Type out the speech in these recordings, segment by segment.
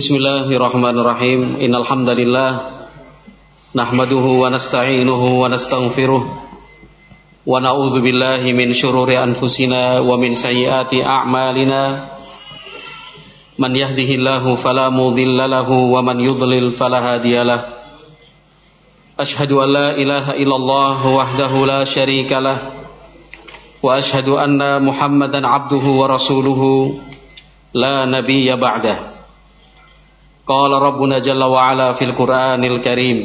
Bismillahirrahmanirrahim. Innal hamdalillah nahmaduhu wa nasta'inuhu wa nastaghfiruh wa na'udzu billahi min shururi anfusina wa min sayyiati a'malina. Man yahdihillahu fala mudilla lahu wa man yudlil fala hadiyalah. Ashhadu an la ilaha illallah wahdahu la syarika lah wa ashhadu anna Muhammadan abduhu wa rasuluhu la nabiyya ba'dah. قال ربنا جل وعلا في القرآن الكريم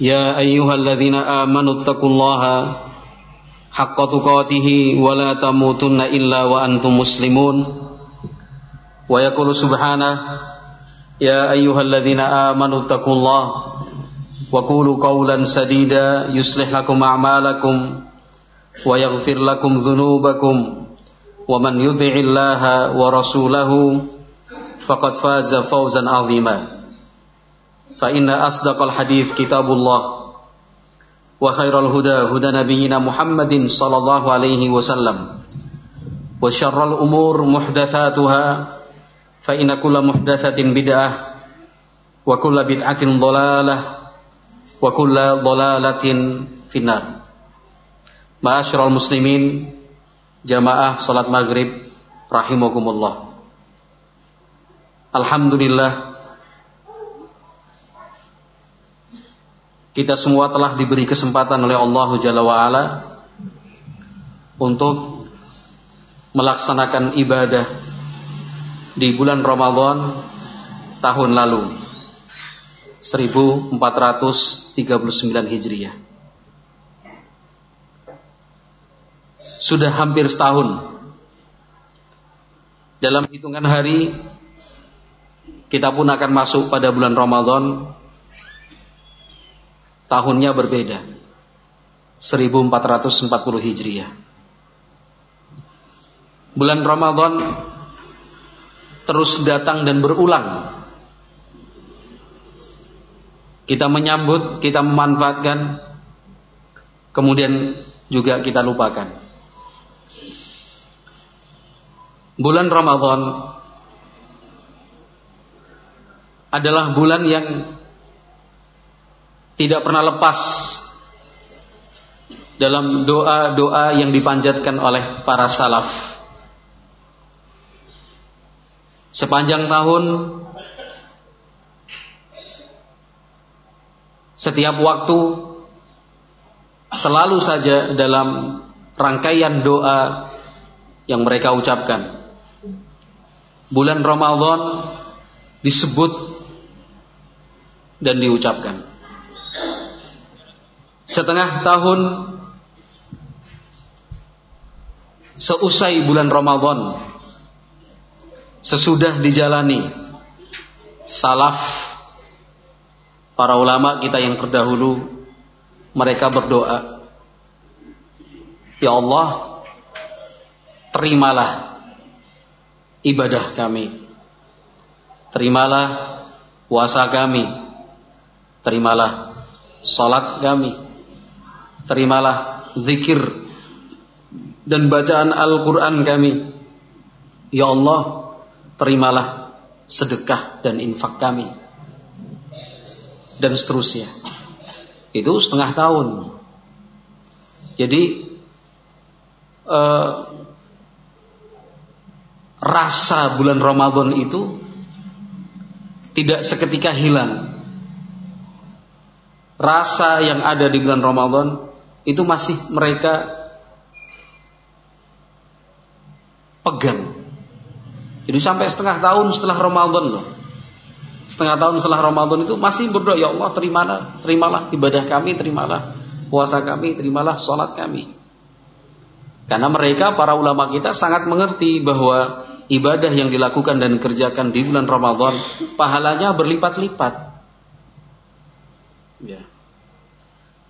يا أيها الذين آمنوا اتقوا الله حق تقاته ولا تموتن إلا وأنتم مسلمون ويقول سبحانه يا أيها الذين آمنوا اتقوا الله وقولوا قولا سديدا يصلح لكم أعمالكم ويغفر لكم ذنوبكم ومن يطع الله ورسوله فقد فاز فوزا عظيما فإن أصدق الحديث كتاب الله وخير الهدى هدى نبينا محمد صلى الله عليه وسلم وشر الأمور محدثاتها فإن كل محدثة بدعة وكل بدعة ضلالة وكل ضلالة في النار معاشر المسلمين جماعة صلاة maghrib rahimakumullah Alhamdulillah. Kita semua telah diberi kesempatan oleh Allah Jalla wa'ala untuk melaksanakan ibadah di bulan Ramadan tahun lalu 1439 Hijriah. Sudah hampir setahun dalam hitungan hari kita pun akan masuk pada bulan Ramadan. Tahunnya berbeda. 1440 Hijriah. Bulan Ramadan terus datang dan berulang. Kita menyambut kita memanfaatkan. Kemudian juga kita lupakan. Bulan Ramadan adalah bulan yang tidak pernah lepas dalam doa-doa yang dipanjatkan oleh para salaf. Sepanjang tahun setiap waktu selalu saja dalam rangkaian doa yang mereka ucapkan. Bulan Ramadan disebut dan diucapkan. Setengah tahun seusai bulan Ramadan sesudah dijalani salaf para ulama kita yang terdahulu mereka berdoa Ya Allah terimalah ibadah kami terimalah puasa kami terimalah salat kami. Terimalah zikir dan bacaan Al-Quran kami. Ya Allah terimalah sedekah dan infak kami. Dan seterusnya. Itu setengah tahun. Jadi eh, rasa bulan Ramadan itu tidak seketika hilang rasa yang ada di bulan Ramadan itu masih mereka pegang. Jadi sampai setengah tahun setelah Ramadan loh. Setengah tahun setelah Ramadan itu masih berdoa, ya Allah terimalah, terimalah ibadah kami, terimalah puasa kami, terimalah sholat kami. Karena mereka para ulama kita sangat mengerti bahwa ibadah yang dilakukan dan dikerjakan di bulan Ramadan pahalanya berlipat-lipat. Ya.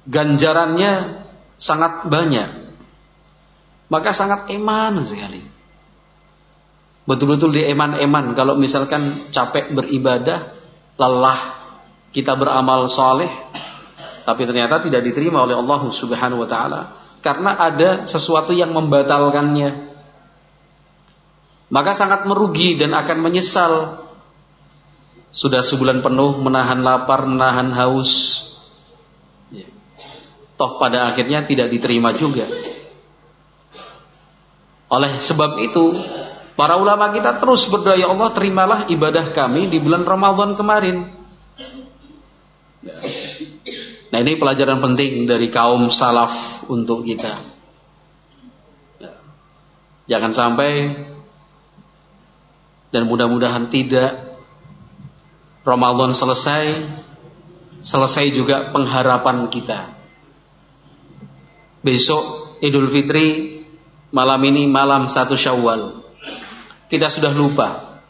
Ganjarannya sangat banyak. Maka sangat eman sekali. Betul-betul di eman-eman. Kalau misalkan capek beribadah, lelah kita beramal soleh, tapi ternyata tidak diterima oleh Allah Subhanahu Wa Taala karena ada sesuatu yang membatalkannya. maka sangat merugi dan akan menyesal. Sudah sebulan penuh menahan lapar, menahan haus. Ya. Toh pada akhirnya tidak diterima juga. Oleh sebab itu, para ulama kita terus berdoa, ya Allah terimalah ibadah kami di bulan Ramadan kemarin. Nah ini pelajaran penting dari kaum salaf untuk kita. Jangan sampai dan mudah-mudahan tidak Ramadan selesai selesai juga pengharapan kita. Besok Idul Fitri malam ini malam satu Syawal. Kita sudah lupa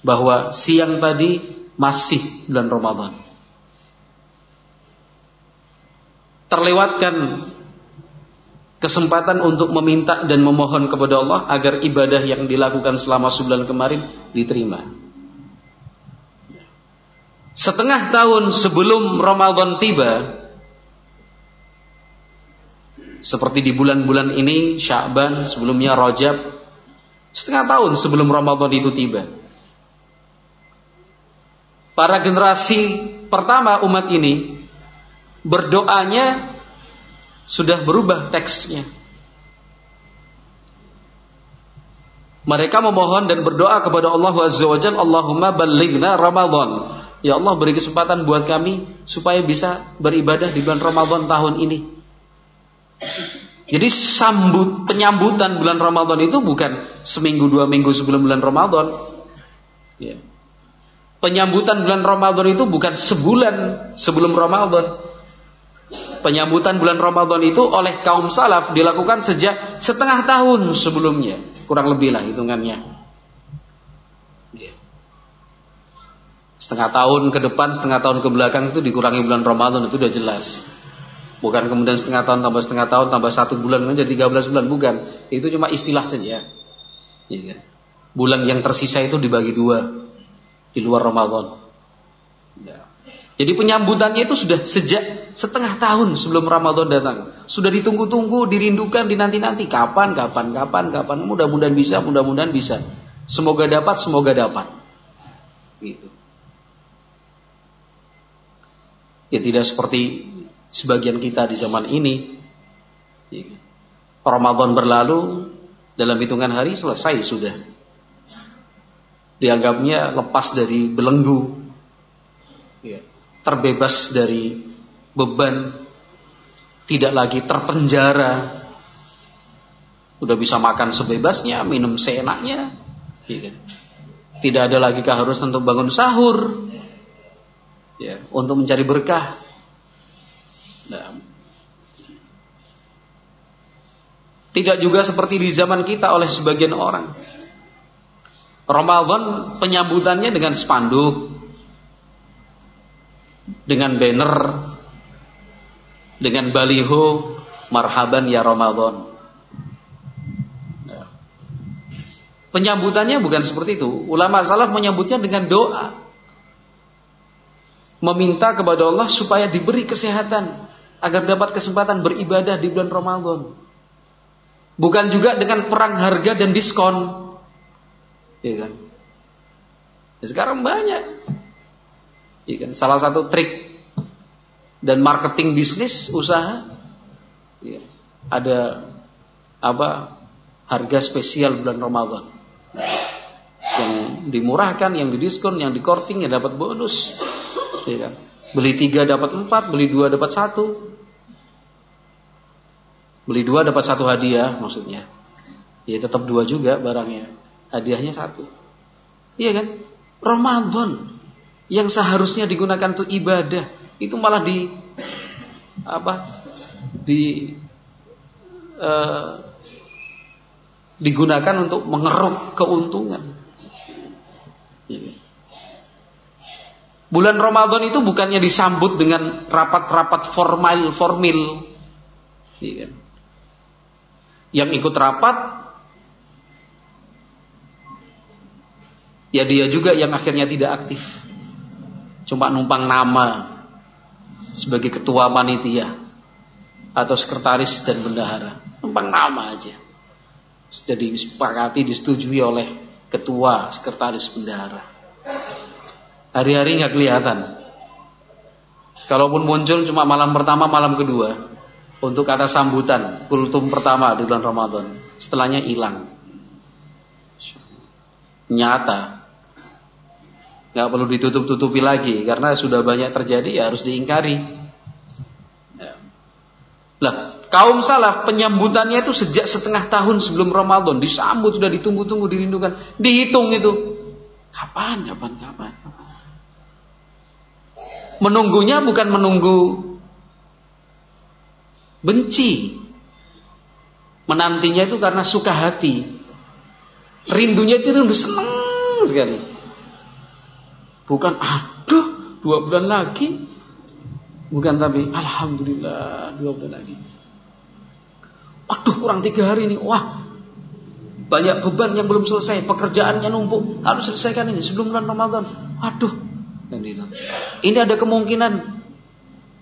bahwa siang tadi masih bulan Ramadan. Terlewatkan kesempatan untuk meminta dan memohon kepada Allah agar ibadah yang dilakukan selama sebulan kemarin diterima. Setengah tahun sebelum Ramadan tiba, seperti di bulan-bulan ini, Sya'ban, sebelumnya Rajab, setengah tahun sebelum Ramadan itu tiba. Para generasi pertama umat ini berdoanya sudah berubah teksnya. Mereka memohon dan berdoa kepada Allah Azza wa Jalla, Allahumma balighna Ramadan. Ya Allah beri kesempatan buat kami supaya bisa beribadah di bulan Ramadan tahun ini. Jadi sambut penyambutan bulan Ramadan itu bukan seminggu dua minggu sebelum bulan Ramadan. Ya. Penyambutan bulan Ramadan itu bukan sebulan sebelum Ramadan penyambutan bulan Ramadan itu oleh kaum salaf dilakukan sejak setengah tahun sebelumnya, kurang lebih lah hitungannya. Setengah tahun ke depan, setengah tahun ke belakang itu dikurangi bulan Ramadan itu udah jelas. Bukan kemudian setengah tahun tambah setengah tahun tambah satu bulan menjadi 13 bulan, bukan. Itu cuma istilah saja. Ya, Bulan yang tersisa itu dibagi dua di luar Ramadan. Ya. Jadi penyambutannya itu sudah sejak setengah tahun sebelum Ramadan datang. Sudah ditunggu-tunggu, dirindukan, dinanti-nanti. Kapan, kapan, kapan, kapan. Mudah-mudahan bisa, mudah-mudahan bisa. Semoga dapat, semoga dapat. Gitu. Ya tidak seperti sebagian kita di zaman ini. Ramadan berlalu, dalam hitungan hari selesai sudah. Dianggapnya lepas dari belenggu. Ya. Terbebas dari beban, tidak lagi terpenjara, udah bisa makan sebebasnya, minum seenaknya, ya. Tidak ada lagi keharusan untuk bangun sahur, ya, untuk mencari berkah. Nah, tidak juga seperti di zaman kita oleh sebagian orang. Ramadan penyambutannya dengan spanduk, dengan banner, dengan baliho, marhaban ya Ramadan. Ya. Penyambutannya bukan seperti itu. Ulama salaf menyambutnya dengan doa. Meminta kepada Allah supaya diberi kesehatan agar dapat kesempatan beribadah di bulan Ramadan. Bukan juga dengan perang harga dan diskon. Ya kan? Ya, sekarang banyak Ya kan? Salah satu trik dan marketing bisnis usaha ya, ada apa harga spesial bulan Ramadan yang dimurahkan, yang didiskon, yang dikorting, yang dapat bonus. Ya kan? Beli tiga dapat empat, beli dua dapat satu, beli dua dapat satu hadiah maksudnya. Ya tetap dua juga barangnya, hadiahnya satu. Iya kan? Ramadan yang seharusnya digunakan untuk ibadah itu malah di apa di uh, digunakan untuk mengeruk keuntungan. Bulan Ramadan itu bukannya disambut dengan rapat-rapat formal formil, yang ikut rapat ya dia juga yang akhirnya tidak aktif cuma numpang nama sebagai ketua panitia atau sekretaris dan bendahara. Numpang nama aja. sudah disepakati disetujui oleh ketua sekretaris bendara. Hari-hari nggak kelihatan. Kalaupun muncul cuma malam pertama, malam kedua untuk kata sambutan kultum pertama di bulan Ramadan. Setelahnya hilang. Nyata. Nggak perlu ditutup-tutupi lagi karena sudah banyak terjadi ya harus diingkari. Lah, kaum salaf penyambutannya itu sejak setengah tahun sebelum Ramadan disambut sudah ditunggu-tunggu dirindukan, dihitung itu. Kapan, kapan, kapan? Menunggunya bukan menunggu benci. Menantinya itu karena suka hati. Rindunya itu rindu senang sekali. Bukan aduh dua bulan lagi Bukan tapi Alhamdulillah dua bulan lagi. Waduh kurang tiga hari ini. Wah banyak beban yang belum selesai. Pekerjaannya numpuk. Harus selesaikan ini sebelum bulan Ramadan. Waduh. Ini ada kemungkinan.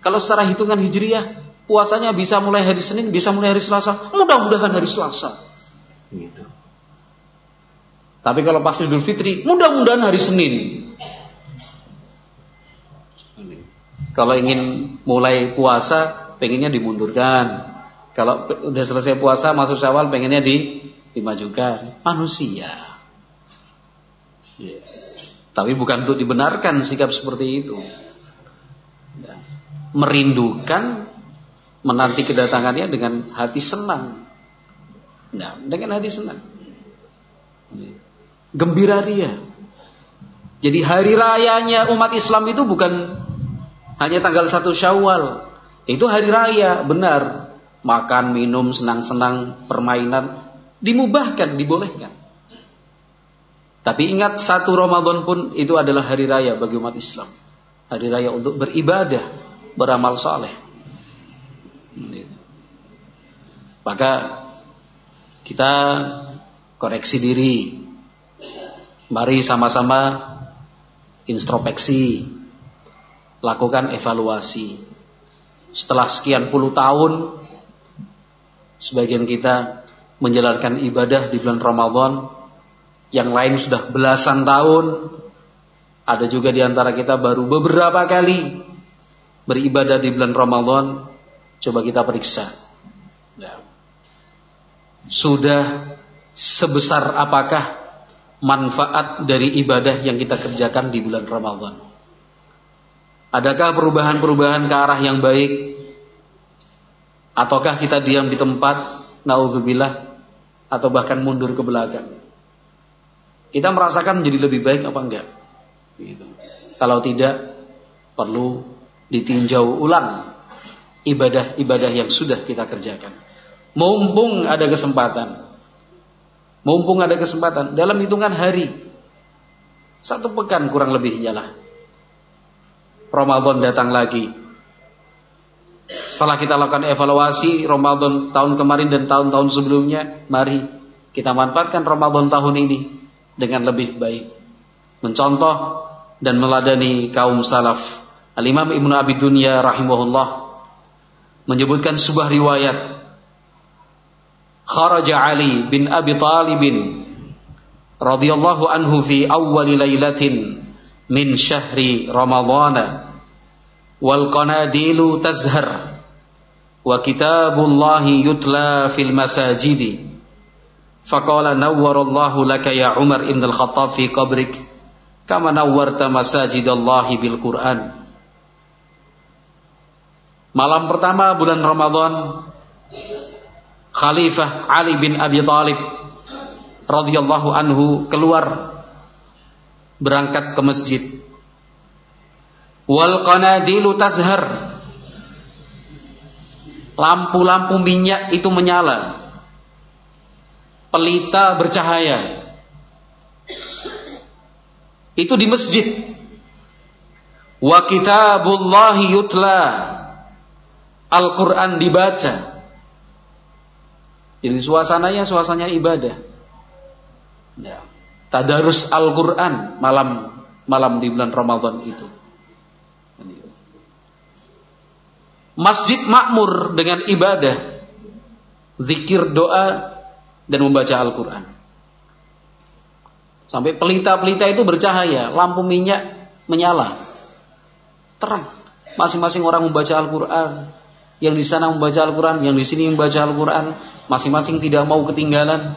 Kalau secara hitungan hijriah. Puasanya bisa mulai hari Senin. Bisa mulai hari Selasa. Mudah-mudahan hari Selasa. Gitu. Tapi kalau pas Idul Fitri. Mudah-mudahan hari Senin. Kalau ingin mulai puasa, pengennya dimundurkan. Kalau udah selesai puasa, masuk syawal, pengennya di, dimajukan. Manusia. Yeah. Tapi bukan untuk dibenarkan sikap seperti itu. Ya. Merindukan, menanti kedatangannya dengan hati senang. Nah, dengan hati senang. Gembira ria. Jadi hari rayanya umat Islam itu bukan hanya tanggal satu Syawal. Itu hari raya, benar. Makan, minum, senang-senang, permainan dimubahkan, dibolehkan. Tapi ingat satu Ramadan pun itu adalah hari raya bagi umat Islam. Hari raya untuk beribadah, beramal saleh. Maka kita koreksi diri. Mari sama-sama introspeksi lakukan evaluasi. Setelah sekian puluh tahun, sebagian kita menjalankan ibadah di bulan Ramadan, yang lain sudah belasan tahun, ada juga di antara kita baru beberapa kali beribadah di bulan Ramadan. Coba kita periksa. Ya. Sudah sebesar apakah manfaat dari ibadah yang kita kerjakan di bulan Ramadan? Adakah perubahan-perubahan ke arah yang baik? Ataukah kita diam di tempat, naudzubillah, atau bahkan mundur ke belakang? Kita merasakan menjadi lebih baik apa enggak? Gitu. Kalau tidak, perlu ditinjau ulang ibadah-ibadah yang sudah kita kerjakan. Mumpung ada kesempatan. Mumpung ada kesempatan dalam hitungan hari. Satu pekan kurang lebihnya lah Ramadan datang lagi. Setelah kita lakukan evaluasi Ramadan tahun kemarin dan tahun-tahun sebelumnya, mari kita manfaatkan Ramadan tahun ini dengan lebih baik. Mencontoh dan meladani kaum salaf. Al-Imam Ibnu Abi Dunya rahimahullah menyebutkan sebuah riwayat Kharaja Ali bin Abi Talib radhiyallahu anhu fi awwal lailatin min syahri ramadhana wal qanadilu tazhar wa kitabullahi yutla fil masajidi faqala nawwarallahu laka ya Umar ibn al-Khattab fi qabrik kama nawwarta masajidallahi bil Qur'an Malam pertama bulan Ramadan Khalifah Ali bin Abi Thalib radhiyallahu anhu keluar berangkat ke masjid. Wal qanadilu tazhar. Lampu-lampu minyak itu menyala. Pelita bercahaya. Itu di masjid. Wa kitabullahi yutla. Al-Quran dibaca. Jadi suasananya suasana ibadah. Ya tadarus Al-Quran malam malam di bulan Ramadan itu. Masjid makmur dengan ibadah, zikir doa dan membaca Al-Quran. Sampai pelita-pelita itu bercahaya, lampu minyak menyala. Terang. Masing-masing orang membaca Al-Quran. Yang di sana membaca Al-Quran, yang di sini membaca Al-Quran. Masing-masing tidak mau ketinggalan.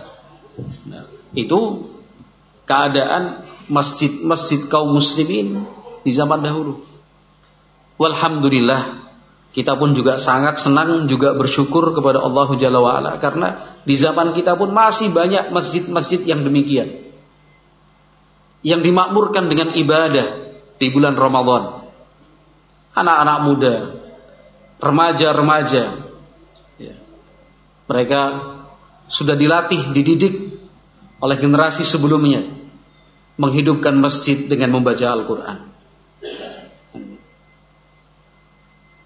Nah, itu keadaan masjid-masjid kaum muslimin di zaman dahulu. Walhamdulillah kita pun juga sangat senang juga bersyukur kepada Allah Jalla wa'ala karena di zaman kita pun masih banyak masjid-masjid yang demikian yang dimakmurkan dengan ibadah di bulan Ramadan. Anak-anak muda, remaja-remaja, ya. mereka sudah dilatih, dididik oleh generasi sebelumnya menghidupkan masjid dengan membaca Al-Quran.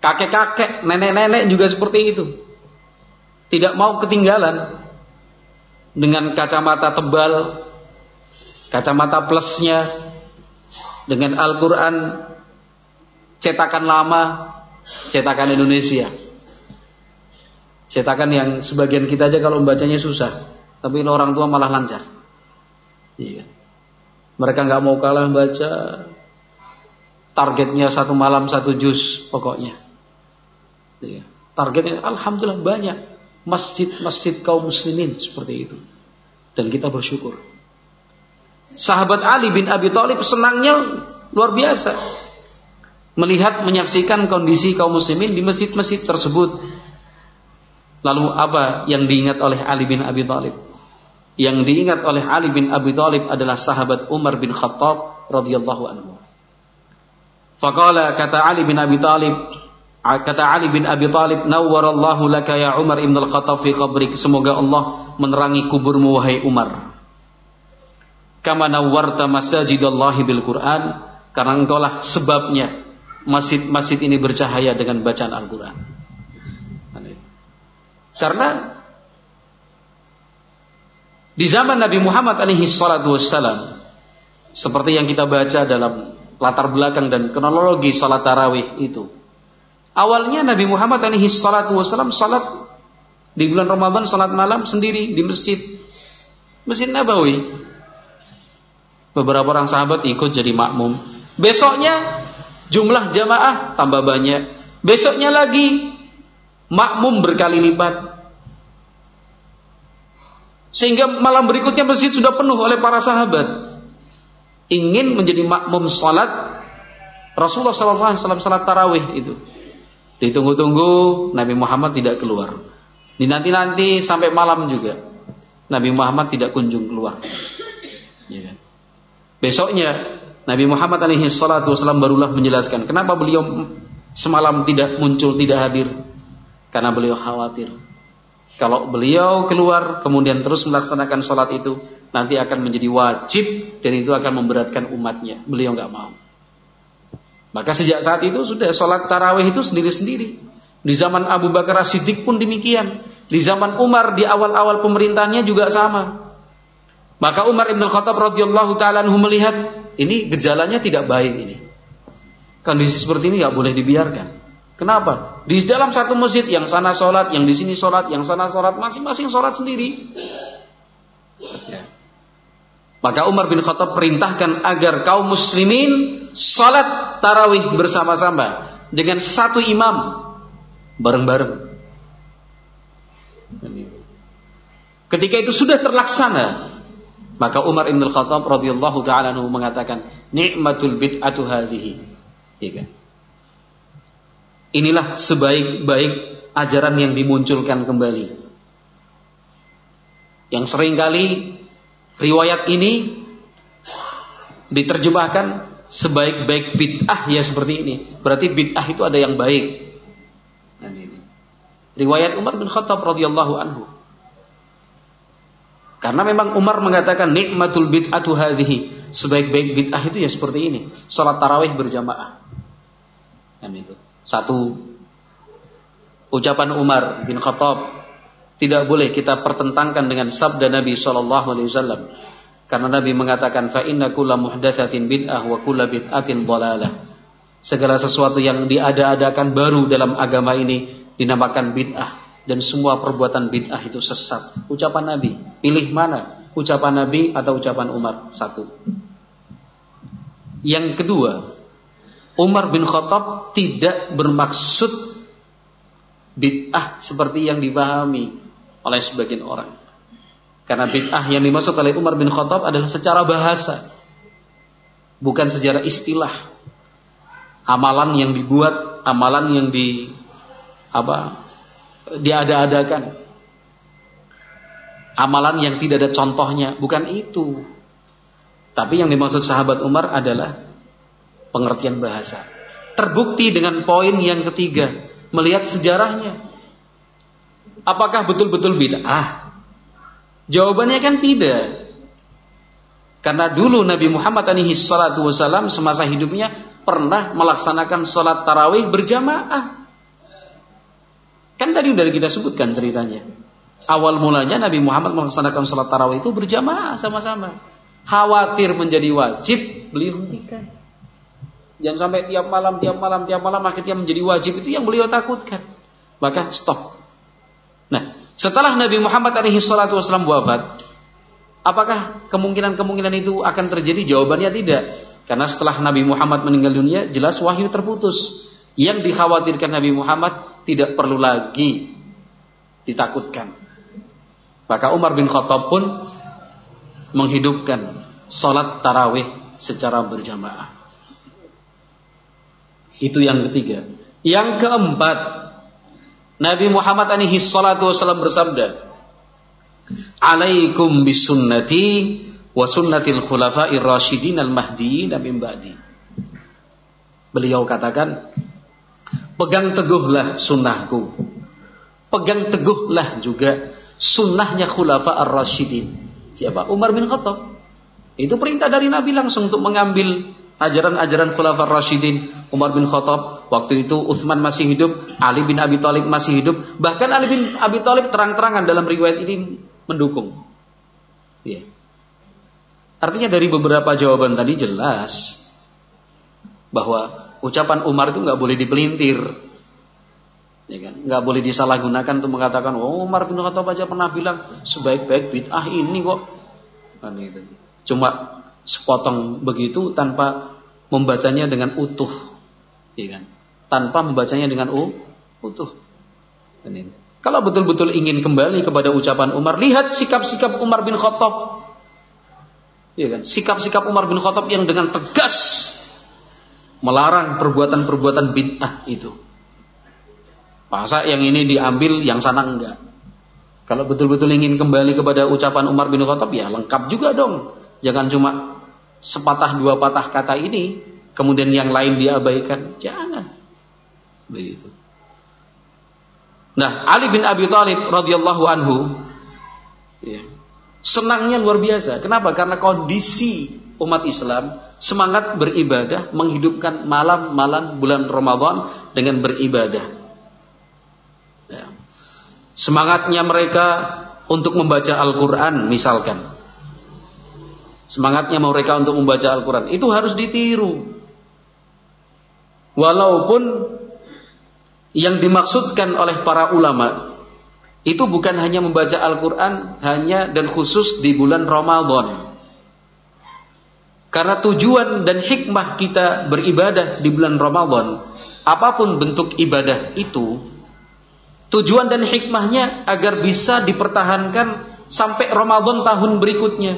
Kakek-kakek, nenek-nenek juga seperti itu. Tidak mau ketinggalan dengan kacamata tebal, kacamata plusnya dengan Al-Quran cetakan lama, cetakan Indonesia. Cetakan yang sebagian kita aja kalau membacanya susah, tapi orang tua malah lancar. Iya. Mereka nggak mau kalah baca, targetnya satu malam satu juz pokoknya. Iya. Targetnya alhamdulillah banyak masjid-masjid kaum muslimin seperti itu. Dan kita bersyukur. Sahabat Ali bin Abi Thalib senangnya luar biasa melihat menyaksikan kondisi kaum muslimin di masjid-masjid tersebut. Lalu apa yang diingat oleh Ali bin Abi Thalib? Yang diingat oleh Ali bin Abi Thalib adalah sahabat Umar bin Khattab radhiyallahu anhu. Faqala kata Ali bin Abi Thalib kata Ali bin Abi Thalib nawwarallahu laka ya Umar ibn al-Khattab fi qabrik semoga Allah menerangi kuburmu wahai Umar kama nawwarta masajidallahi bil Quran karena engkaulah sebabnya masjid-masjid ini bercahaya dengan bacaan Al-Quran. Karena di zaman Nabi Muhammad alaihi salatu wassalam seperti yang kita baca dalam latar belakang dan kronologi salat tarawih itu. Awalnya Nabi Muhammad alaihi salatu wassalam salat di bulan Ramadan salat malam sendiri di masjid Masjid Nabawi Beberapa orang sahabat ikut jadi makmum. Besoknya jumlah jamaah tambah banyak. Besoknya lagi makmum berkali lipat. Sehingga malam berikutnya masjid sudah penuh oleh para sahabat. Ingin menjadi makmum salat Rasulullah SAW salat tarawih itu. Ditunggu-tunggu Nabi Muhammad tidak keluar. Dinanti-nanti sampai malam juga. Nabi Muhammad tidak kunjung keluar. Ya. Kan? Besoknya Nabi Muhammad alaihi salatu wasallam barulah menjelaskan kenapa beliau semalam tidak muncul, tidak hadir. Karena beliau khawatir. Kalau beliau keluar kemudian terus melaksanakan sholat itu nanti akan menjadi wajib dan itu akan memberatkan umatnya. Beliau nggak mau. Maka sejak saat itu sudah sholat tarawih itu sendiri-sendiri. Di zaman Abu Bakar Siddiq pun demikian. Di zaman Umar di awal-awal pemerintahnya juga sama. Maka Umar Ibn Khattab radhiyallahu taala melihat ini gejalanya tidak baik ini. Kondisi seperti ini nggak boleh dibiarkan. Kenapa? Di dalam satu masjid yang sana sholat, yang di sini sholat, yang sana sholat, masing-masing sholat sendiri. Ya. Maka Umar bin Khattab perintahkan agar kaum muslimin sholat tarawih bersama-sama dengan satu imam bareng-bareng. Ketika itu sudah terlaksana, maka Umar Ibn Khattab radhiyallahu taala mengatakan, "Ni'matul bid'atu hadhihi." Ya kan? Inilah sebaik-baik ajaran yang dimunculkan kembali. Yang sering kali riwayat ini diterjemahkan sebaik-baik bid'ah ya seperti ini. Berarti bid'ah itu ada yang baik. Riwayat Umar bin Khattab radhiyallahu anhu. Karena memang Umar mengatakan nikmatul bid'atu hadhihi. Sebaik-baik bid'ah itu ya seperti ini. Salat tarawih berjamaah. Itu. Satu ucapan Umar bin Khattab tidak boleh kita pertentangkan dengan sabda Nabi sallallahu alaihi wasallam. Karena Nabi mengatakan fa inna kulla muhdatsatin bid'ah wa kulla bid'atin. Segala sesuatu yang diada-adakan baru dalam agama ini dinamakan bid'ah dan semua perbuatan bid'ah itu sesat. Ucapan Nabi Pilih mana? Ucapan Nabi atau ucapan Umar? Satu. Yang kedua, Umar bin Khattab tidak bermaksud bid'ah seperti yang dipahami oleh sebagian orang. Karena bid'ah yang dimaksud oleh Umar bin Khattab adalah secara bahasa, bukan secara istilah. Amalan yang dibuat, amalan yang di apa diada-adakan amalan yang tidak ada contohnya, bukan itu. Tapi yang dimaksud sahabat Umar adalah pengertian bahasa. Terbukti dengan poin yang ketiga, melihat sejarahnya. Apakah betul-betul bid'ah? Jawabannya kan tidak. Karena dulu Nabi Muhammad alaihi salatu wasallam semasa hidupnya pernah melaksanakan sholat tarawih berjamaah. Kan tadi udah kita sebutkan ceritanya. Awal mulanya Nabi Muhammad melaksanakan sholat tarawih itu berjamaah sama-sama. Khawatir menjadi wajib, beliau hentikan. Jangan sampai tiap malam, tiap malam, tiap malam akhirnya menjadi wajib itu yang beliau takutkan. Maka stop. Setelah Nabi Muhammad alaihi salatu wasallam wafat, apakah kemungkinan-kemungkinan itu akan terjadi? Jawabannya tidak. Karena setelah Nabi Muhammad meninggal dunia, jelas wahyu terputus. Yang dikhawatirkan Nabi Muhammad tidak perlu lagi ditakutkan. Maka Umar bin Khattab pun menghidupkan sholat tarawih secara berjamaah. Itu yang ketiga. Yang keempat, Nabi Muhammad alaihi salatu wasallam bersabda, "Alaikum bisunnati wa sunnatil khulafa'ir rasyidin al-mahdiyyin min ba'di." Beliau katakan, "Pegang teguhlah sunnahku. Pegang teguhlah juga sunnahnya khulafa ar-rasyidin. Siapa? Umar bin Khattab. Itu perintah dari Nabi langsung untuk mengambil ajaran-ajaran khulafa ar-rasyidin. Umar bin Khattab, waktu itu Uthman masih hidup, Ali bin Abi Thalib masih hidup, bahkan Ali bin Abi Thalib terang-terangan dalam riwayat ini mendukung. Ya. Artinya dari beberapa jawaban tadi jelas bahwa ucapan Umar itu nggak boleh dipelintir. Ya kan? Nggak boleh disalahgunakan untuk mengatakan, oh Umar bin Khattab aja pernah bilang sebaik-baik bid'ah ini kok. Kan. Cuma sepotong begitu tanpa membacanya dengan utuh, ya kan? Tanpa membacanya dengan uh, utuh. Ini. Kalau betul-betul ingin kembali kepada ucapan Umar, lihat sikap-sikap Umar bin Khattab. Ya kan? Sikap-sikap Umar bin Khattab yang dengan tegas melarang perbuatan-perbuatan bid'ah itu. Masa yang ini diambil, yang sana enggak. Kalau betul-betul ingin kembali kepada ucapan Umar bin Khattab ya lengkap juga dong. Jangan cuma sepatah dua patah kata ini, kemudian yang lain diabaikan. Jangan. Begitu. Nah, Ali bin Abi Thalib radhiyallahu anhu ya, senangnya luar biasa. Kenapa? Karena kondisi umat Islam semangat beribadah, menghidupkan malam-malam bulan Ramadan dengan beribadah. Ya. Semangatnya mereka untuk membaca Al-Quran misalkan. Semangatnya mereka untuk membaca Al-Quran. Itu harus ditiru. Walaupun yang dimaksudkan oleh para ulama itu bukan hanya membaca Al-Quran hanya dan khusus di bulan Ramadan. Karena tujuan dan hikmah kita beribadah di bulan Ramadan, apa pun bentuk ibadah itu, Tujuan dan hikmahnya agar bisa dipertahankan sampai Ramadan tahun berikutnya.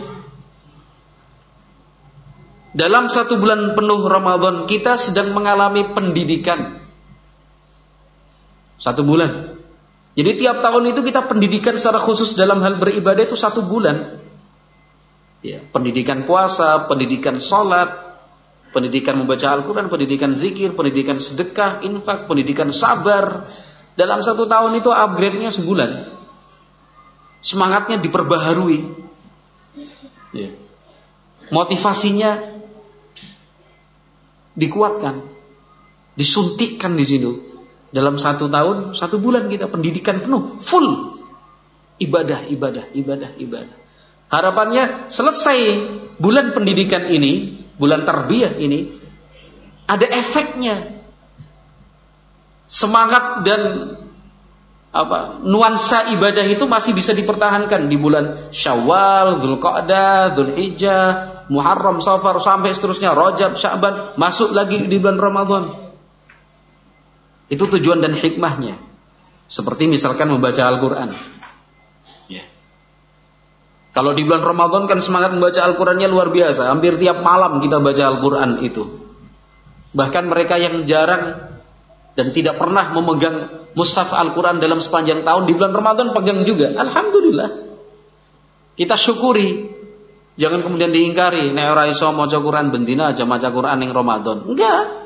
Dalam satu bulan penuh Ramadan kita sedang mengalami pendidikan. Satu bulan. Jadi tiap tahun itu kita pendidikan secara khusus dalam hal beribadah itu satu bulan. Ya, pendidikan puasa, pendidikan sholat, pendidikan membaca Al-Quran, pendidikan zikir, pendidikan sedekah, infak, pendidikan sabar, dalam satu tahun itu upgrade-nya sebulan. Semangatnya diperbaharui. Ya. Motivasinya dikuatkan. Disuntikkan di situ. Dalam satu tahun, satu bulan kita pendidikan penuh, full. Ibadah, ibadah, ibadah, ibadah. Harapannya selesai bulan pendidikan ini, bulan tarbiyah ini, ada efeknya semangat dan apa nuansa ibadah itu masih bisa dipertahankan di bulan Syawal, Dzulqa'dah, Dzulhijjah, Muharram, Safar sampai seterusnya Rajab, Sya'ban, masuk lagi di bulan Ramadan. Itu tujuan dan hikmahnya. Seperti misalkan membaca Al-Qur'an. Ya. Kalau di bulan Ramadan kan semangat membaca Al-Qur'annya luar biasa. Hampir tiap malam kita baca Al-Qur'an itu. Bahkan mereka yang jarang dan tidak pernah memegang mushaf Al-Quran dalam sepanjang tahun di bulan Ramadan pegang juga. Alhamdulillah. Kita syukuri. Jangan kemudian diingkari. Nek ora iso maca Quran bendina aja maca Quran ning Ramadan. Enggak.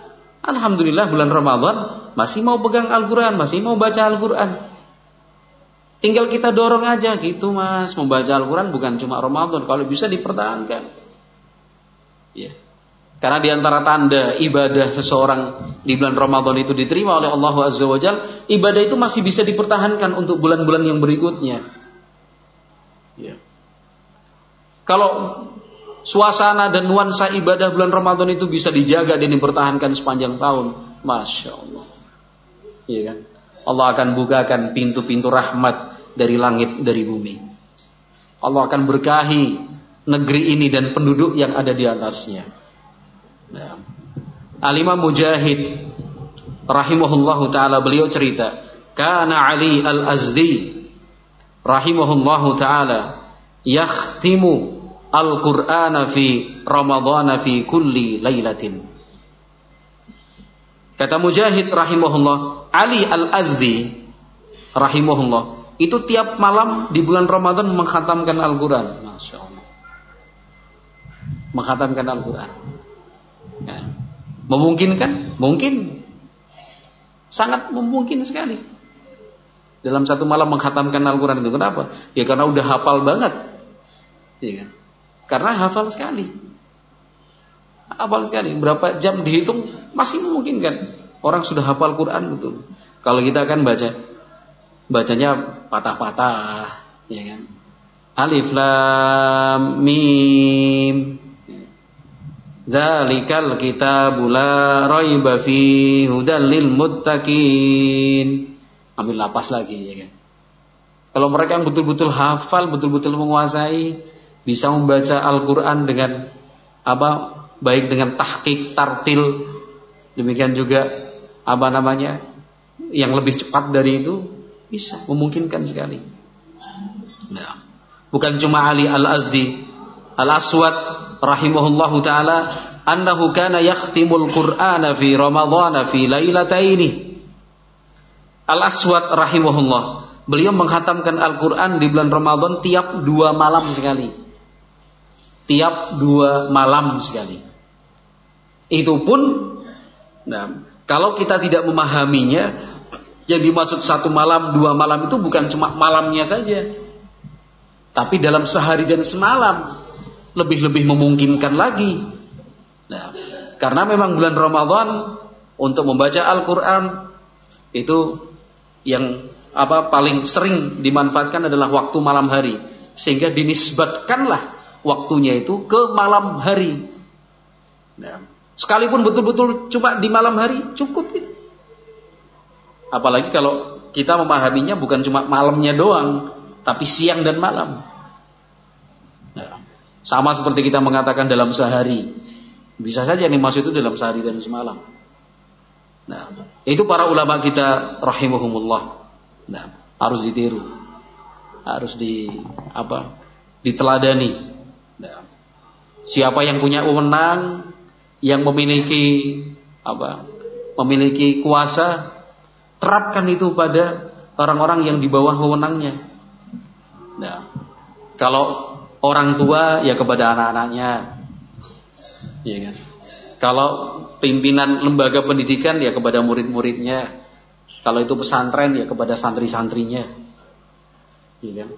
Alhamdulillah bulan Ramadan masih mau pegang Al-Quran, masih mau baca Al-Quran. Tinggal kita dorong aja gitu mas, membaca Al-Quran bukan cuma Ramadan, kalau bisa dipertahankan. Ya. Karena di antara tanda ibadah seseorang di bulan Ramadan itu diterima oleh Allah Azza wa Jal, ibadah itu masih bisa dipertahankan untuk bulan-bulan yang berikutnya. Ya. Kalau suasana dan nuansa ibadah bulan Ramadan itu bisa dijaga dan dipertahankan sepanjang tahun, masya Allah. Iya kan? Allah akan bukakan pintu-pintu rahmat dari langit dari bumi. Allah akan berkahi negeri ini dan penduduk yang ada di atasnya. Nah. Al-Imam Mujahid rahimahullahu taala beliau cerita, "Kana Ali Al-Azdi rahimahullahu taala yakhtimu Al-Qur'ana fi Ramadhan fi kulli lailatin." Kata Mujahid rahimahullah, Ali Al-Azdi rahimahullah, itu tiap malam di bulan Ramadan menghatamkan Al-Quran. Masya Allah. Menghatamkan Al-Quran. Ya. Memungkinkan? Mungkin. Sangat memungkin sekali. Dalam satu malam menghatamkan Al-Quran itu. Kenapa? Ya karena udah hafal banget. Ya kan? Karena hafal sekali. Hafal sekali. Berapa jam dihitung masih memungkinkan. Orang sudah hafal Quran betul. Kalau kita akan baca, bacanya patah-patah, ya kan? Alif lam mim Dzalikal kitabu la raiba fi hudal lil muttaqin. Ambil lapas lagi ya kan. Kalau mereka yang betul-betul hafal, betul-betul menguasai, bisa membaca Al-Qur'an dengan apa? Baik dengan tahqiq, tartil, demikian juga apa namanya? Yang lebih cepat dari itu bisa memungkinkan sekali. Nah, bukan cuma Ali Al-Azdi, Al-Aswad rahimahullahu taala annahu kana yakhtimul Qur'ana fi Ramadhan fi lailataini. Al-Aswad rahimahullah, beliau menghatamkan Al-Qur'an di bulan Ramadan tiap dua malam sekali. Tiap dua malam sekali. Itu pun nah, kalau kita tidak memahaminya yang dimaksud satu malam, dua malam itu bukan cuma malamnya saja. Tapi dalam sehari dan semalam lebih-lebih memungkinkan lagi. Nah, karena memang bulan Ramadan untuk membaca Al-Qur'an itu yang apa paling sering dimanfaatkan adalah waktu malam hari sehingga dinisbatkanlah waktunya itu ke malam hari. Nah, sekalipun betul-betul cuma di malam hari cukup itu. Apalagi kalau kita memahaminya bukan cuma malamnya doang, tapi siang dan malam. Sama seperti kita mengatakan dalam sehari. Bisa saja nih maksud itu dalam sehari dan semalam. Nah, itu para ulama kita rahimahumullah. Nah, harus ditiru. Harus di apa? Diteladani. Siapa yang punya wewenang yang memiliki apa? Memiliki kuasa, terapkan itu pada orang-orang yang di bawah wewenangnya. Nah, kalau orang tua ya kepada anak-anaknya. Ya kan? Kalau pimpinan lembaga pendidikan ya kepada murid-muridnya. Kalau itu pesantren ya kepada santri-santrinya. Ya kan?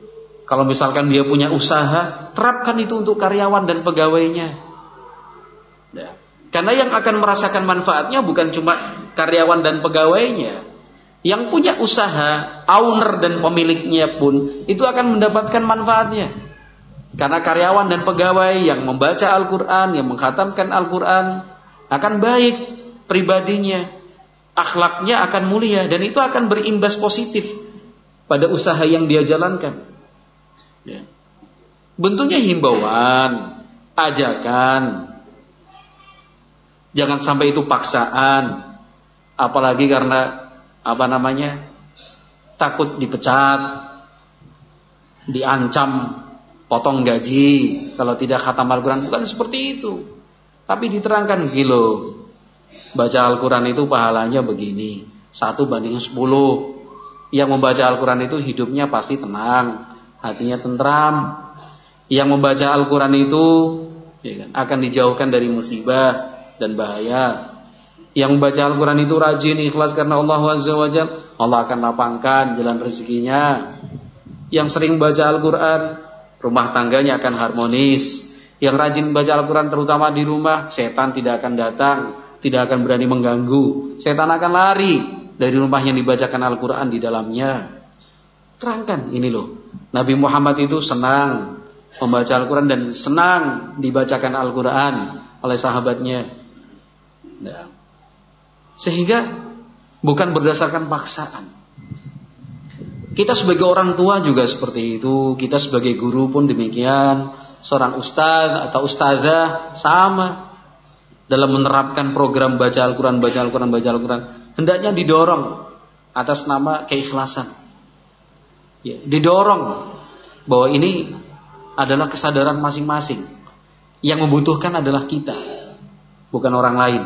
Kalau misalkan dia punya usaha, terapkan itu untuk karyawan dan pegawainya. Ya. Karena yang akan merasakan manfaatnya bukan cuma karyawan dan pegawainya. Yang punya usaha, owner dan pemiliknya pun itu akan mendapatkan manfaatnya. Karena karyawan dan pegawai yang membaca Al-Quran, yang menghatamkan Al-Quran, akan baik pribadinya, akhlaknya akan mulia, dan itu akan berimbas positif pada usaha yang dia jalankan. Ya. Bentuknya himbauan, ajakan. Jangan sampai itu paksaan. Apalagi karena apa namanya? takut dipecat, diancam potong gaji kalau tidak khatam Al-Quran bukan seperti itu tapi diterangkan gilo baca Al-Quran itu pahalanya begini satu banding sepuluh yang membaca Al-Quran itu hidupnya pasti tenang hatinya tentram yang membaca Al-Quran itu ya kan, akan dijauhkan dari musibah dan bahaya yang membaca Al-Quran itu rajin ikhlas karena Allah Azza Allah akan lapangkan jalan rezekinya yang sering baca Al-Quran, rumah tangganya akan harmonis. Yang rajin baca Al-Quran terutama di rumah, setan tidak akan datang, tidak akan berani mengganggu. Setan akan lari dari rumah yang dibacakan Al-Quran di dalamnya. Terangkan ini loh. Nabi Muhammad itu senang membaca Al-Quran dan senang dibacakan Al-Quran oleh sahabatnya. Nah. Sehingga bukan berdasarkan paksaan. Kita sebagai orang tua juga seperti itu, kita sebagai guru pun demikian, seorang ustadz atau ustadzah sama dalam menerapkan program baca Al-Quran, baca Al-Quran, baca Al-Quran. Hendaknya didorong atas nama keikhlasan. Ya, didorong bahwa ini adalah kesadaran masing-masing. Yang membutuhkan adalah kita, bukan orang lain.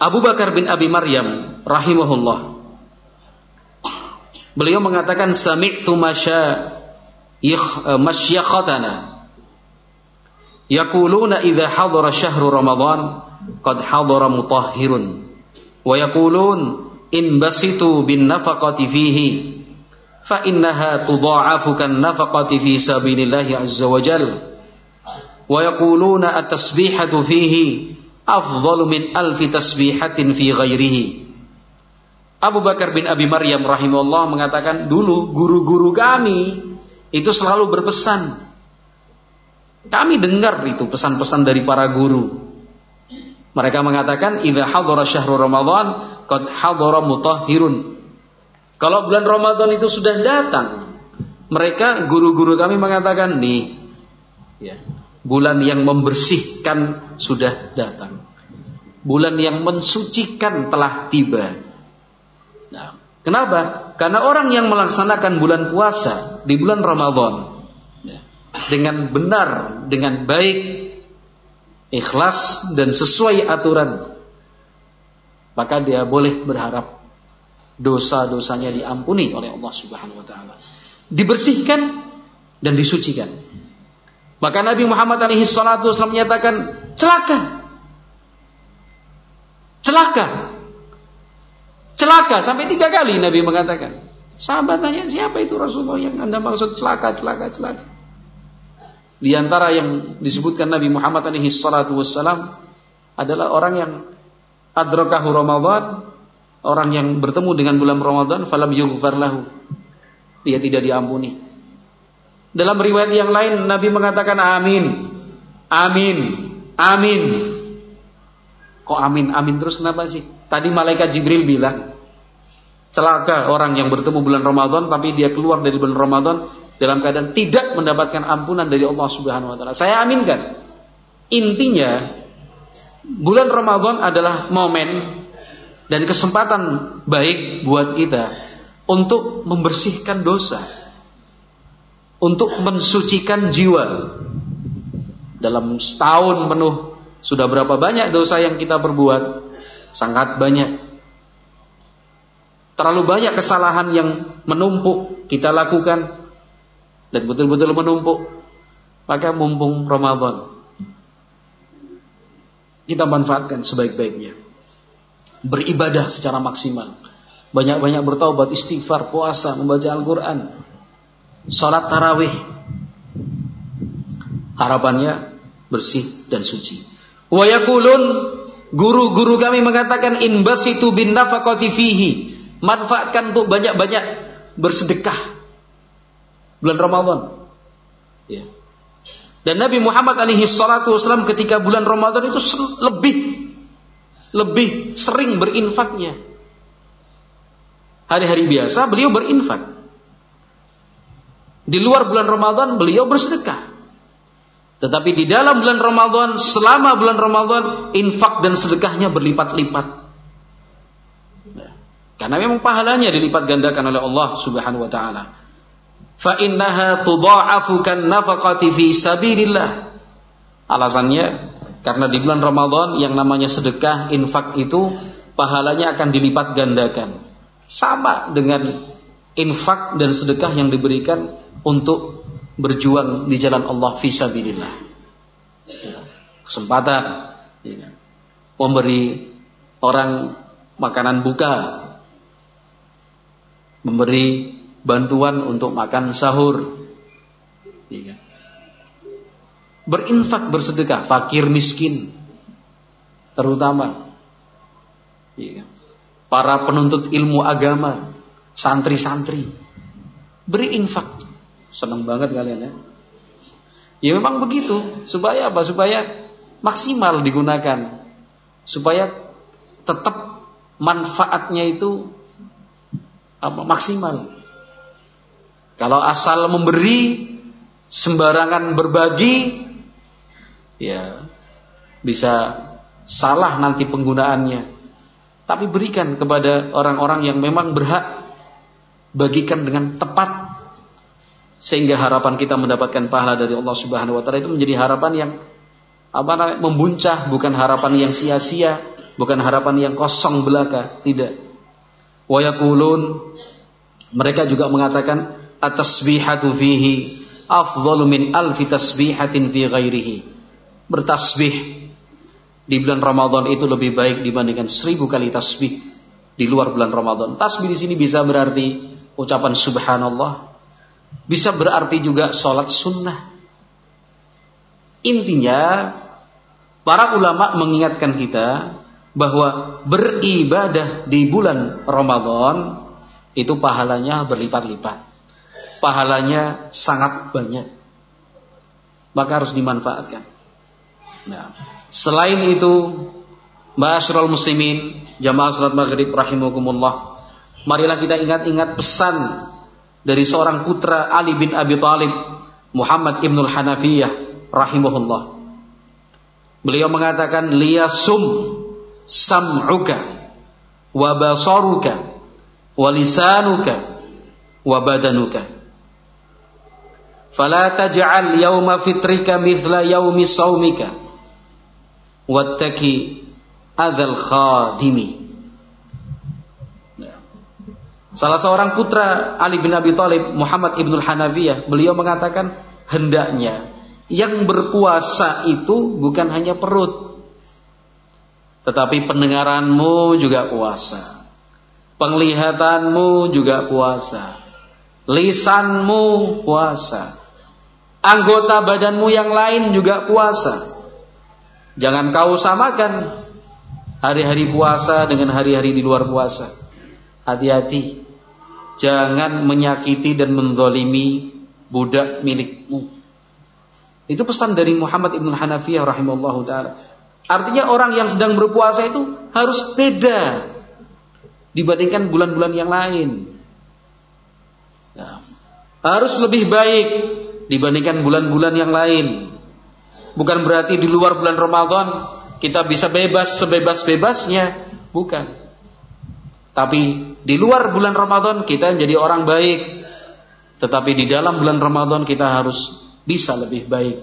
Abu Bakar bin Abi Maryam rahimahullah Beliau mengatakan sami'tu masya eh, masyakhatana yaquluna idza hadara syahru ramadan qad hadara mutahhirun wa yaqulun in basitu bin nafaqati fihi fa innaha tudha'afu kan nafaqati fi sabilillahi azza wa jalla wa yaquluna at-tasbihatu fihi afdhalu min alfi tasbihatin fi ghairihi. Abu Bakar bin Abi Maryam rahimahullah mengatakan dulu guru-guru kami itu selalu berpesan. Kami dengar itu pesan-pesan dari para guru. Mereka mengatakan idza hadara syahrul ramadan qad hadara mutahhirun. Kalau bulan Ramadan itu sudah datang, mereka guru-guru kami mengatakan nih ya, Bulan yang membersihkan sudah datang. Bulan yang mensucikan telah tiba. Nah, kenapa? Karena orang yang melaksanakan bulan puasa di bulan Ramadan ya, dengan benar, dengan baik, ikhlas dan sesuai aturan, maka dia boleh berharap dosa-dosanya diampuni oleh Allah Subhanahu wa taala. Dibersihkan dan disucikan. Maka Nabi Muhammad alaihi salatu menyatakan celaka. Celaka. Celaka sampai tiga kali Nabi mengatakan. Sahabat tanya siapa itu Rasulullah yang anda maksud celaka, celaka, celaka. Di antara yang disebutkan Nabi Muhammad alaihi salatu wasallam adalah orang yang adrakahu Ramadan, orang yang bertemu dengan bulan Ramadan falam yughfar lahu. Dia tidak diampuni. Dalam riwayat yang lain Nabi mengatakan amin. Amin. Amin. Kok amin? Amin terus kenapa sih? Tadi malaikat Jibril bilang celaka orang yang bertemu bulan Ramadan tapi dia keluar dari bulan Ramadan dalam keadaan tidak mendapatkan ampunan dari Allah Subhanahu wa taala. Saya aminkan. Intinya bulan Ramadan adalah momen dan kesempatan baik buat kita untuk membersihkan dosa untuk mensucikan jiwa. Dalam setahun penuh sudah berapa banyak dosa yang kita perbuat? Sangat banyak. Terlalu banyak kesalahan yang menumpuk kita lakukan dan betul-betul menumpuk. Maka mumpung Ramadan kita manfaatkan sebaik-baiknya. Beribadah secara maksimal. Banyak-banyak bertaubat, istighfar, puasa, membaca Al-Quran Salat tarawih. Harapannya bersih dan suci. Wa yakulun guru-guru kami mengatakan in basitu bin nafaqati fihi. Manfaatkan untuk banyak-banyak bersedekah. Bulan Ramadan. Ya. Dan Nabi Muhammad alaihi salatu wasallam ketika bulan Ramadan itu lebih lebih sering berinfaknya. Hari-hari biasa beliau berinfak. Di luar bulan Ramadan beliau bersedekah. Tetapi di dalam bulan Ramadan, selama bulan Ramadan, infak dan sedekahnya berlipat-lipat. Nah, karena memang pahalanya dilipat gandakan oleh Allah Subhanahu wa taala. Fa innaha tudha'afu kan nafaqati fi sabilillah. Alasannya karena di bulan Ramadan yang namanya sedekah, infak itu pahalanya akan dilipat gandakan. Sama dengan infak dan sedekah yang diberikan untuk berjuang di jalan Allah fisabilillah. Kesempatan ya, memberi orang makanan buka, memberi bantuan untuk makan sahur, ya. berinfak bersedekah, fakir miskin, terutama ya. para penuntut ilmu agama, santri-santri, beri infak Senang banget kalian ya. Ya memang begitu. Supaya apa? Supaya maksimal digunakan. Supaya tetap manfaatnya itu apa maksimal. Kalau asal memberi sembarangan berbagi ya bisa salah nanti penggunaannya. Tapi berikan kepada orang-orang yang memang berhak bagikan dengan tepat sehingga harapan kita mendapatkan pahala dari Allah Subhanahu wa taala itu menjadi harapan yang apa namanya membuncah, bukan harapan yang sia-sia, bukan harapan yang kosong belaka, tidak. Wa yaqulun mereka juga mengatakan atasbihatu fihi afdhalu min alfi tasbihatin fi ghairihi. Bertasbih di bulan Ramadan itu lebih baik dibandingkan seribu kali tasbih di luar bulan Ramadan. Tasbih di sini bisa berarti ucapan subhanallah, bisa berarti juga sholat sunnah. Intinya, para ulama mengingatkan kita bahwa beribadah di bulan Ramadan itu pahalanya berlipat-lipat. Pahalanya sangat banyak. Maka harus dimanfaatkan. Nah, selain itu, Ma'asyiral muslimin, jamaah salat maghrib rahimakumullah. Marilah kita ingat-ingat pesan dari seorang putra Ali bin Abi Thalib Muhammad ibnul Hanafiyah rahimahullah. Beliau mengatakan liyasum sam'uka wa basaruka wa lisanuka wa badanuka. Fala taj'al yawma fitrika mithla yawmi saumika wattaki adzal khadimi. Salah seorang putra Ali bin Abi Thalib, Muhammad ibnul Hanafiyah, beliau mengatakan hendaknya yang berpuasa itu bukan hanya perut, tetapi pendengaranmu juga puasa, penglihatanmu juga puasa, lisanmu puasa, anggota badanmu yang lain juga puasa. Jangan kau samakan hari-hari puasa dengan hari-hari di luar puasa. Hati-hati. Jangan menyakiti dan menzolimi budak milikmu. Itu pesan dari Muhammad Ibn Hanafiyah rahimahullah ta'ala. Artinya orang yang sedang berpuasa itu harus beda dibandingkan bulan-bulan yang lain. Ya. Harus lebih baik dibandingkan bulan-bulan yang lain. Bukan berarti di luar bulan Ramadan kita bisa bebas sebebas-bebasnya, bukan. Tapi di luar bulan Ramadan kita menjadi orang baik. Tetapi di dalam bulan Ramadan kita harus bisa lebih baik.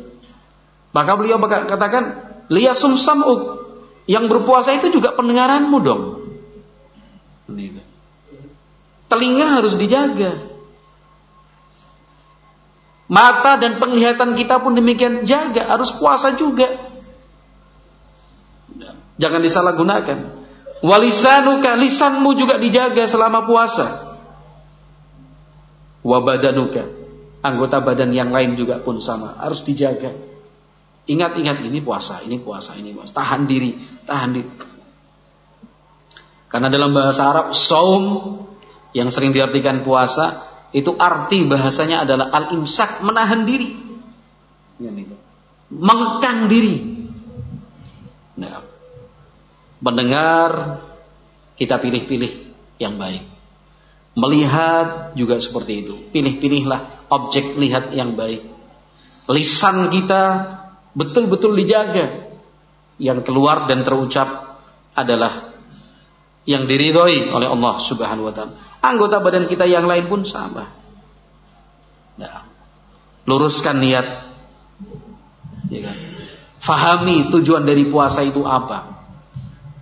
Maka beliau katakan, liyasum sam'uk. Yang berpuasa itu juga pendengaranmu dong. Telinga harus dijaga. Mata dan penglihatan kita pun demikian jaga, harus puasa juga. Jangan disalahgunakan. Walisanuka lisanmu juga dijaga selama puasa. Wabadanuka anggota badan yang lain juga pun sama harus dijaga. Ingat-ingat ini puasa, ini puasa, ini puasa. Tahan diri, tahan diri. Karena dalam bahasa Arab saum yang sering diartikan puasa itu arti bahasanya adalah al-imsak menahan diri. Mengekang diri. Nah, Mendengar kita pilih-pilih yang baik. Melihat juga seperti itu. Pilih-pilihlah objek lihat yang baik. Lisan kita betul-betul dijaga. Yang keluar dan terucap adalah yang diridhoi oleh Allah Subhanahu wa taala. Anggota badan kita yang lain pun sama. Nah, luruskan niat. Ya kan? Fahami tujuan dari puasa itu apa.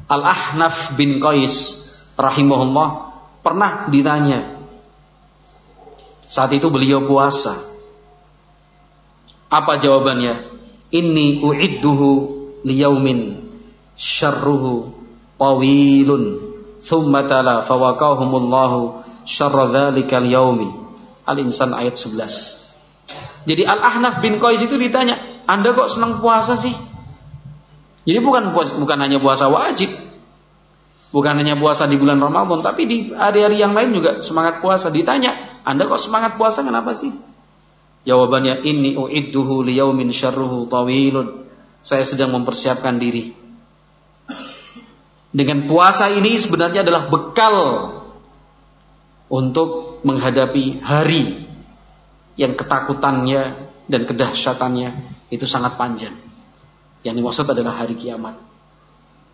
Al-Ahnaf bin Qais rahimahullah pernah ditanya. Saat itu beliau puasa. Apa jawabannya? Inni uidduhu liyaumin syarruhu tawilun tala fawaqahumullahu syarra dzalikal yaumi. Al-Insan ayat 11 Jadi Al-Ahnaf bin Qais itu ditanya Anda kok senang puasa sih? Jadi bukan bukan hanya puasa wajib Bukan hanya puasa di bulan Ramadan Tapi di hari-hari yang lain juga semangat puasa. Ditanya, Anda kok semangat puasa kenapa sih? Jawabannya inni uidduhu liyaumin syarruhu tawilun. Saya sedang mempersiapkan diri dengan puasa ini sebenarnya adalah bekal untuk menghadapi hari yang ketakutannya dan kedahsyatannya itu sangat panjang. Yang dimaksud adalah hari kiamat.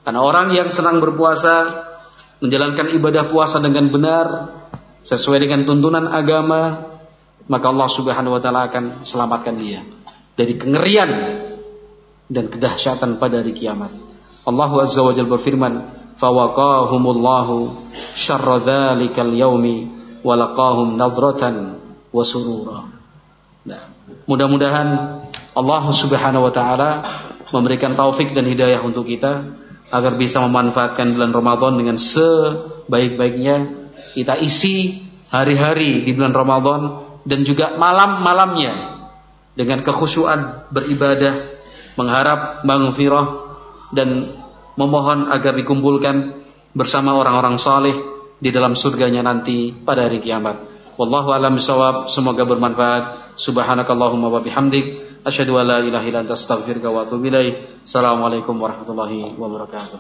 Karena orang yang senang berpuasa, menjalankan ibadah puasa dengan benar, sesuai dengan tuntunan agama, maka Allah Subhanahu wa taala akan selamatkan dia dari kengerian dan kedahsyatan pada hari kiamat. Allah Azza wa Jalla berfirman, "Fawaqahumullahu syarra dzalikal yaumi wa laqahum nadratan wa surura." Nah, mudah-mudahan Allah Subhanahu wa taala memberikan taufik dan hidayah untuk kita agar bisa memanfaatkan bulan Ramadan dengan sebaik-baiknya. Kita isi hari-hari di bulan Ramadan dan juga malam-malamnya dengan kekhusyuan beribadah, mengharap maghfirah dan memohon agar dikumpulkan bersama orang-orang saleh di dalam surganya nanti pada hari kiamat. Wallahu a'lam bishawab. Semoga bermanfaat. Subhanakallahumma wa bihamdik asyhadu an la ilaha illa anta astaghfiruka wa atubu ilaik. Assalamualaikum warahmatullahi wabarakatuh.